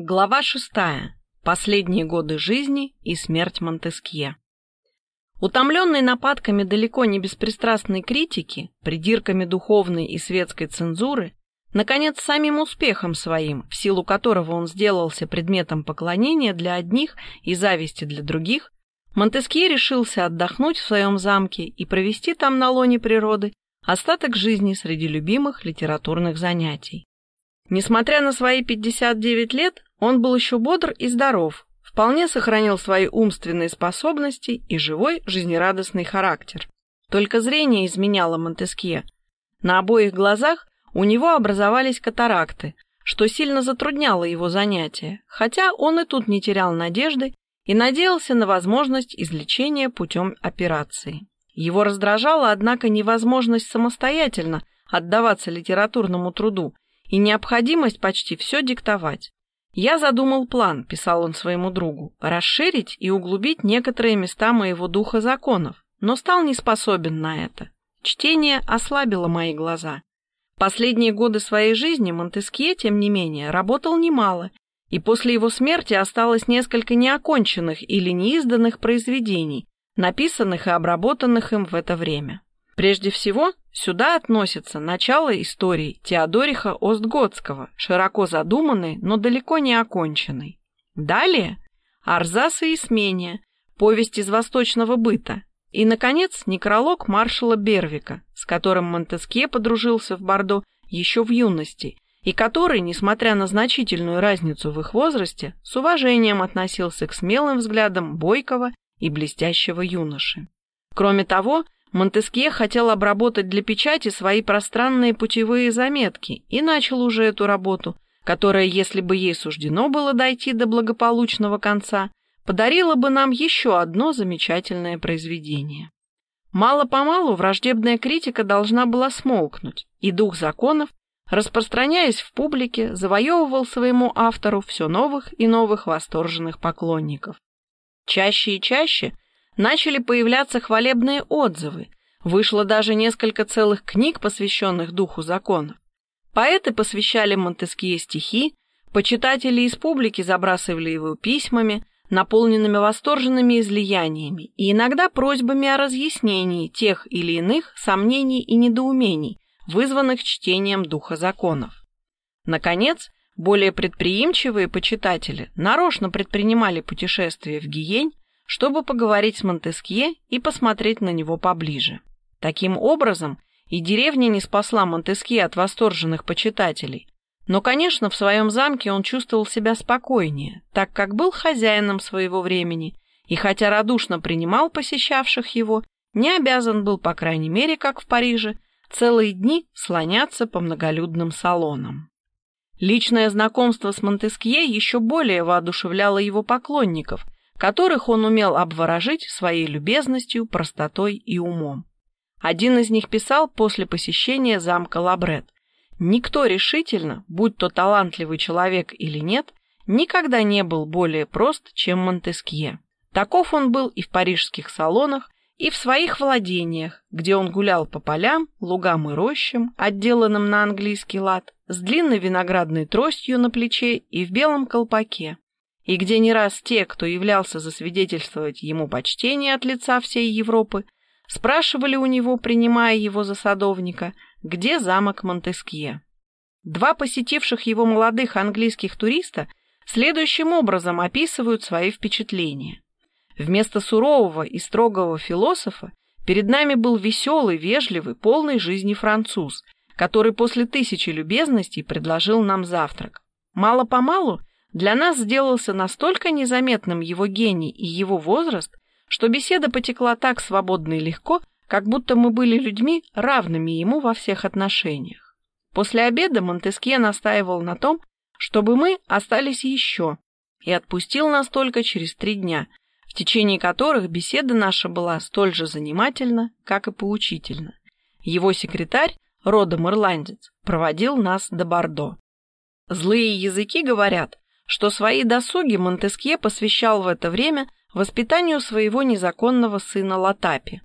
Глава шестая. Последние годы жизни и смерть Монтескье. Утомленный нападками далеко не беспристрастной критики, придирками духовной и светской цензуры, наконец, самим успехом своим, в силу которого он сделался предметом поклонения для одних и зависти для других, Монтескье решился отдохнуть в своем замке и провести там на лоне природы остаток жизни среди любимых литературных занятий. Несмотря на свои 59 лет, он был еще бодр и здоров, вполне сохранил свои умственные способности и живой, жизнерадостный характер. Только зрение изменяло Монтескье. На обоих глазах у него образовались катаракты, что сильно затрудняло его занятия, хотя он и тут не терял надежды и надеялся на возможность излечения путем операции. Его раздражала, однако, невозможность самостоятельно отдаваться литературному труду и необходимость почти все диктовать. «Я задумал план», — писал он своему другу, — «расширить и углубить некоторые места моего духа законов, но стал не способен на это. Чтение ослабило мои глаза. Последние годы своей жизни Монтескье, тем не менее, работал немало, и после его смерти осталось несколько неоконченных или неизданных произведений, написанных и обработанных им в это время. Прежде всего, сюда относится начало истории Теодориха Остготского, широко задуманной, но далеко не оконченной. Далее Арзас и Исмения, повесть из восточного быта, и, наконец, некролог маршала Бервика, с которым Монтескье подружился в Бордо еще в юности, и который, несмотря на значительную разницу в их возрасте, с уважением относился к смелым взглядам бойкого и блестящего юноши. Кроме того, Монтескье хотел обработать для печати свои пространные путевые заметки и начал уже эту работу, которая, если бы ей суждено было дойти до благополучного конца, подарила бы нам еще одно замечательное произведение. Мало-помалу враждебная критика должна была смолкнуть, и дух законов, распространяясь в публике, завоевывал своему автору все новых и новых восторженных поклонников. Чаще и чаще – начали появляться хвалебные отзывы, вышло даже несколько целых книг, посвященных духу законов. Поэты посвящали Монтескье стихи, почитатели из публики забрасывали его письмами, наполненными восторженными излияниями и иногда просьбами о разъяснении тех или иных сомнений и недоумений, вызванных чтением духа законов. Наконец, более предприимчивые почитатели нарочно предпринимали путешествия в Гиень чтобы поговорить с Монтескье и посмотреть на него поближе. Таким образом, и деревня не спасла Монтескье от восторженных почитателей, но, конечно, в своем замке он чувствовал себя спокойнее, так как был хозяином своего времени и, хотя радушно принимал посещавших его, не обязан был, по крайней мере, как в Париже, целые дни слоняться по многолюдным салонам. Личное знакомство с Монтескье еще более воодушевляло его поклонников – которых он умел обворожить своей любезностью, простотой и умом. Один из них писал после посещения замка Лабрет. «Никто решительно, будь то талантливый человек или нет, никогда не был более прост, чем Монтескье. Таков он был и в парижских салонах, и в своих владениях, где он гулял по полям, лугам и рощам, отделанным на английский лад, с длинной виноградной тростью на плече и в белом колпаке, и где не раз те, кто являлся засвидетельствовать ему почтение от лица всей Европы, спрашивали у него, принимая его за садовника, где замок Монтескье. Два посетивших его молодых английских туриста следующим образом описывают свои впечатления. Вместо сурового и строгого философа перед нами был веселый, вежливый, полный жизни француз, который после тысячи любезностей предложил нам завтрак. Мало-помалу для нас сделался настолько незаметным его гений и его возраст, что беседа потекла так свободно и легко, как будто мы были людьми, равными ему во всех отношениях. После обеда Монтескье настаивал на том, чтобы мы остались еще, и отпустил нас только через три дня, в течение которых беседа наша была столь же занимательна, как и поучительна. Его секретарь, родом ирландец, проводил нас до Бордо. Злые языки говорят, что свои досуги Монтескье посвящал в это время воспитанию своего незаконного сына Латапи.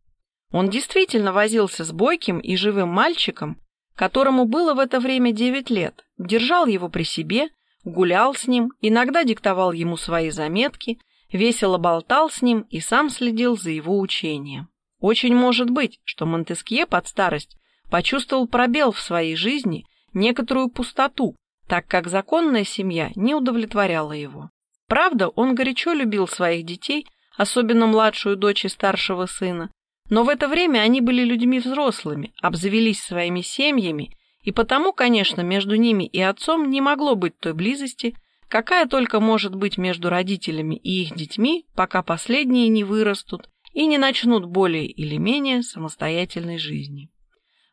Он действительно возился с бойким и живым мальчиком, которому было в это время девять лет, держал его при себе, гулял с ним, иногда диктовал ему свои заметки, весело болтал с ним и сам следил за его учением. Очень может быть, что Монтескье под старость почувствовал пробел в своей жизни, некоторую пустоту, так как законная семья не удовлетворяла его. Правда, он горячо любил своих детей, особенно младшую дочь и старшего сына, но в это время они были людьми взрослыми, обзавелись своими семьями, и потому, конечно, между ними и отцом не могло быть той близости, какая только может быть между родителями и их детьми, пока последние не вырастут и не начнут более или менее самостоятельной жизни.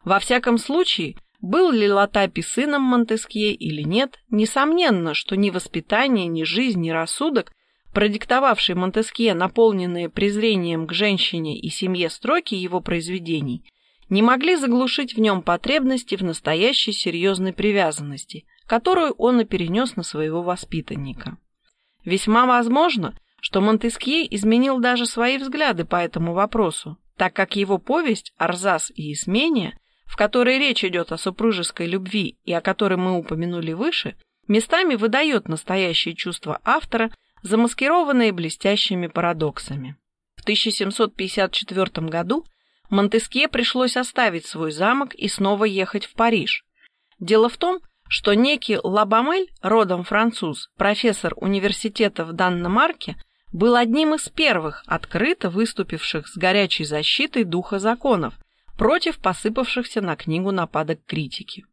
Во всяком случае, был ли Латапи сыном Монтескье или нет, несомненно, что ни воспитание, ни жизнь, ни рассудок, продиктовавший Монтескье наполненные презрением к женщине и семье строки его произведений, не могли заглушить в нем потребности в настоящей серьезной привязанности, которую он и перенес на своего воспитанника. Весьма возможно, что Монтескье изменил даже свои взгляды по этому вопросу, так как его повесть «Арзас и Исмения», в которой речь идет о супружеской любви и о которой мы упомянули выше, местами выдает настоящие чувства автора, замаскированные блестящими парадоксами. В 1754 году Монтескье пришлось оставить свой замок и снова ехать в Париж. Дело в том, что некий Лабамель, родом француз, профессор университета в Данномарке, был одним из первых открыто выступивших с горячей защитой духа законов против посыпавшихся на книгу нападок критики.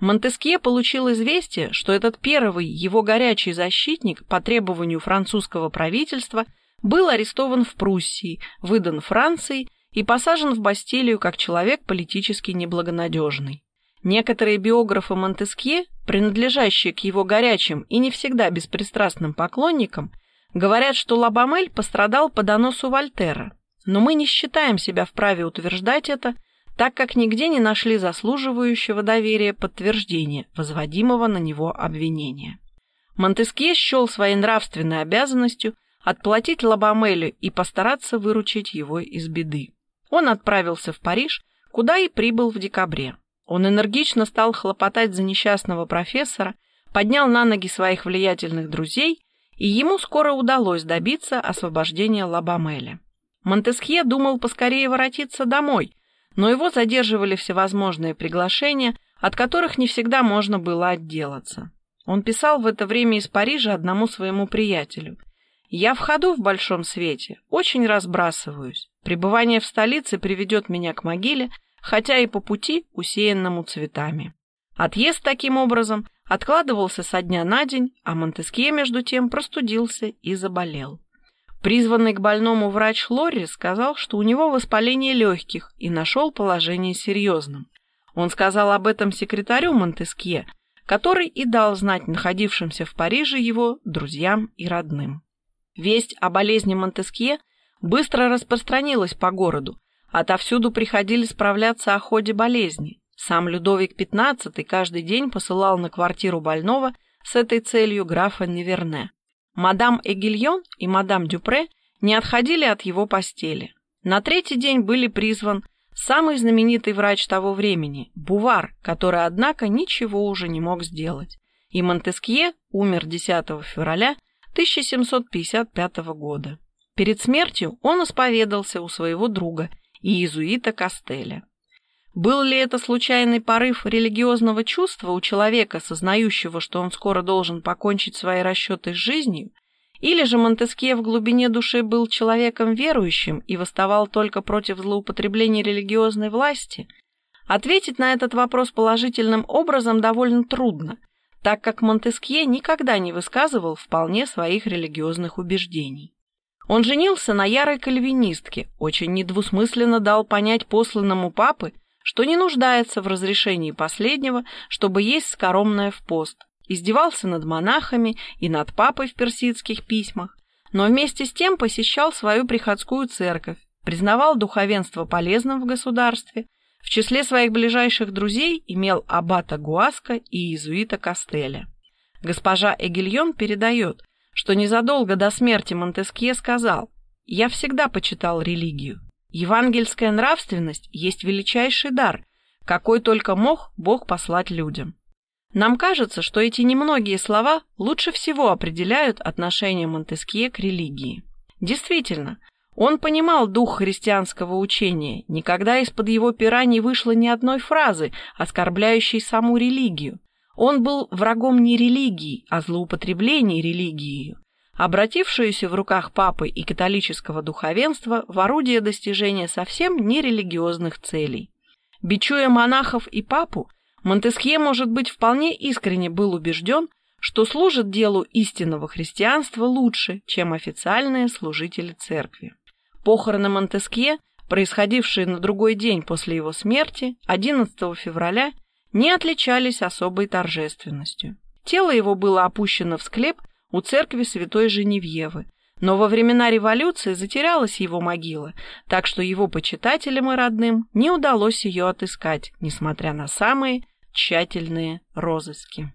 Монтескье получил известие, что этот первый его горячий защитник по требованию французского правительства был арестован в Пруссии, выдан Францией и посажен в Бастилию как человек политически неблагонадежный. Некоторые биографы Монтескье, принадлежащие к его горячим и не всегда беспристрастным поклонникам, говорят, что Лабамель пострадал по доносу Вольтера, но мы не считаем себя вправе утверждать это, так как нигде не нашли заслуживающего доверия подтверждения возводимого на него обвинения. Монтескье счел своей нравственной обязанностью отплатить Лабамелю и постараться выручить его из беды. Он отправился в Париж, куда и прибыл в декабре. Он энергично стал хлопотать за несчастного профессора, поднял на ноги своих влиятельных друзей, и ему скоро удалось добиться освобождения Лабамеля. Монтескье думал поскорее воротиться домой, но его задерживали всевозможные приглашения, от которых не всегда можно было отделаться. Он писал в это время из Парижа одному своему приятелю. «Я в ходу в большом свете, очень разбрасываюсь. Пребывание в столице приведет меня к могиле, хотя и по пути, усеянному цветами. Отъезд таким образом откладывался со дня на день, а Монтескье, между тем, простудился и заболел. Призванный к больному врач Лори сказал, что у него воспаление легких и нашел положение серьезным. Он сказал об этом секретарю Монтескье, который и дал знать находившимся в Париже его друзьям и родным. Весть о болезни Монтескье быстро распространилась по городу, отовсюду приходили справляться о ходе болезни. Сам Людовик XV каждый день посылал на квартиру больного с этой целью графа Неверне. Мадам Эгильон и мадам Дюпре не отходили от его постели. На третий день были призван самый знаменитый врач того времени, Бувар, который, однако, ничего уже не мог сделать. И Монтескье умер 10 февраля 1755 года. Перед смертью он исповедался у своего друга, иезуита Костеля. Был ли это случайный порыв религиозного чувства у человека, сознающего, что он скоро должен покончить свои расчеты с жизнью, или же Монтескье в глубине души был человеком верующим и восставал только против злоупотребления религиозной власти? Ответить на этот вопрос положительным образом довольно трудно, так как Монтескье никогда не высказывал вполне своих религиозных убеждений. Он женился на ярой кальвинистке, очень недвусмысленно дал понять посланному папы, что не нуждается в разрешении последнего, чтобы есть скоромное в пост, издевался над монахами и над папой в персидских письмах, но вместе с тем посещал свою приходскую церковь, признавал духовенство полезным в государстве, в числе своих ближайших друзей имел аббата Гуаска и иезуита Костеля. Госпожа Эгильон передает, что незадолго до смерти Монтескье сказал «Я всегда почитал религию, Евангельская нравственность есть величайший дар, какой только мог Бог послать людям. Нам кажется, что эти немногие слова лучше всего определяют отношение Монтескье к религии. Действительно, он понимал дух христианского учения, никогда из-под его пера не вышло ни одной фразы, оскорбляющей саму религию. Он был врагом не религии, а злоупотреблений религией, обратившуюся в руках папы и католического духовенства в орудие достижения совсем нерелигиозных целей. Бичуя монахов и папу, Монтескье, может быть, вполне искренне был убежден, что служит делу истинного христианства лучше, чем официальные служители церкви. Похороны Монтескье, происходившие на другой день после его смерти, 11 февраля, не отличались особой торжественностью. Тело его было опущено в склеп у церкви святой Женевьевы, но во времена революции затерялась его могила, так что его почитателям и родным не удалось ее отыскать, несмотря на самые тщательные розыски.